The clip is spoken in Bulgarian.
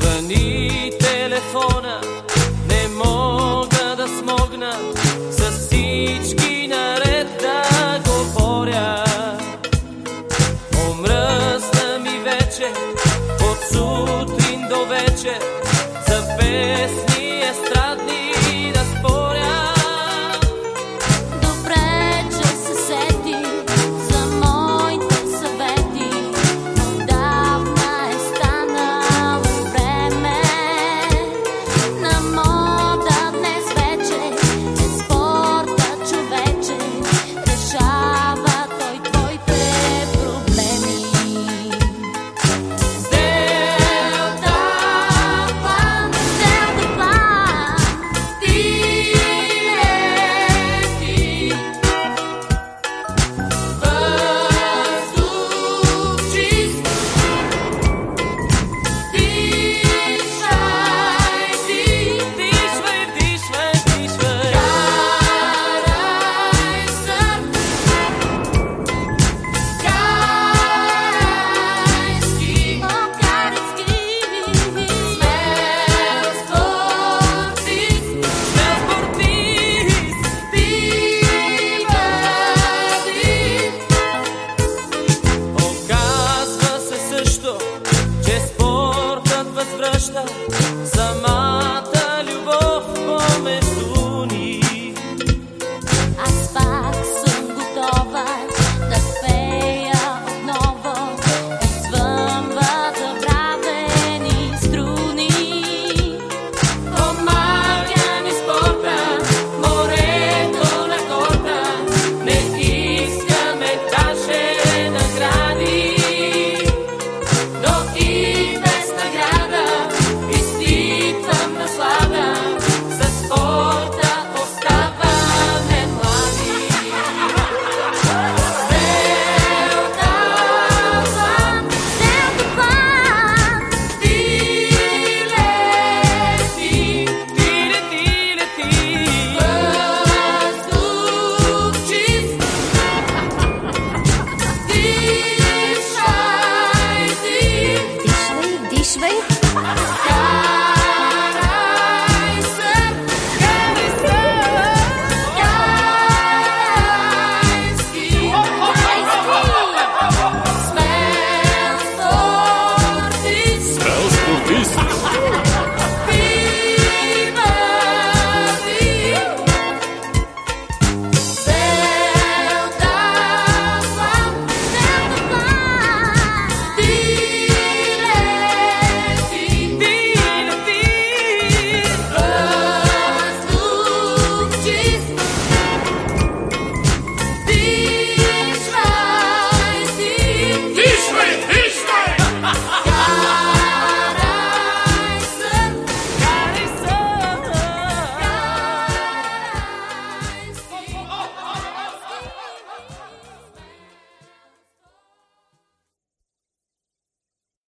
Звъни телефона, не мога да смогна с всички наред да говоря. Омръсна ми вече, от сутрин до вече за песни. resta zaman.